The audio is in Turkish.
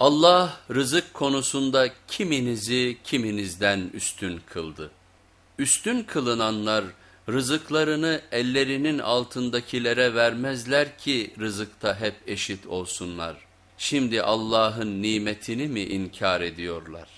Allah rızık konusunda kiminizi kiminizden üstün kıldı. Üstün kılınanlar rızıklarını ellerinin altındakilere vermezler ki rızıkta hep eşit olsunlar. Şimdi Allah'ın nimetini mi inkar ediyorlar?